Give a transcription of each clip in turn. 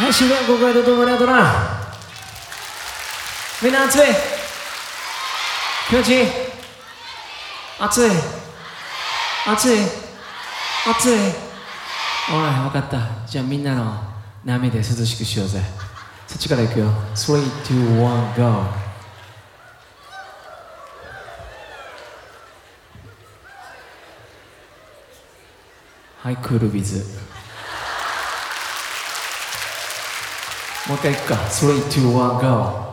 はい終盤今回とどうもありがとうな。みんな熱い。気持ちいい。熱い。熱い。熱い。おい分かった。じゃあみんなの波で涼しくしようぜ。そっちから行くよ。321 GO はいクールビズ。もう一回行くか。321 GO.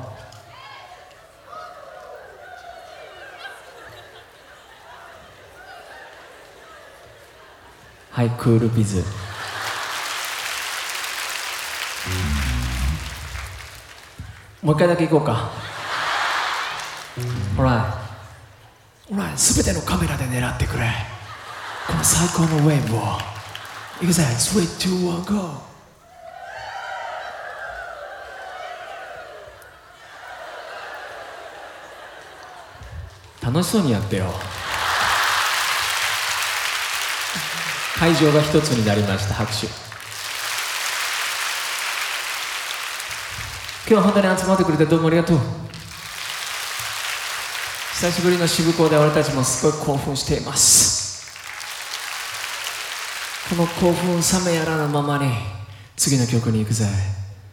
はいクールビズ。もう一回だけ行こうか。ほらほら全てのカメラで狙ってくれ。この最高のウェーブを。行くぜ。321 GO 楽しそうにやってよ。会場が一つになりました拍手。今日は本当に集まってくれてどうもありがとう。久しぶりの渋港で俺たちもすごい興奮しています。この興奮冷めやらぬままに次の曲に行くぜ。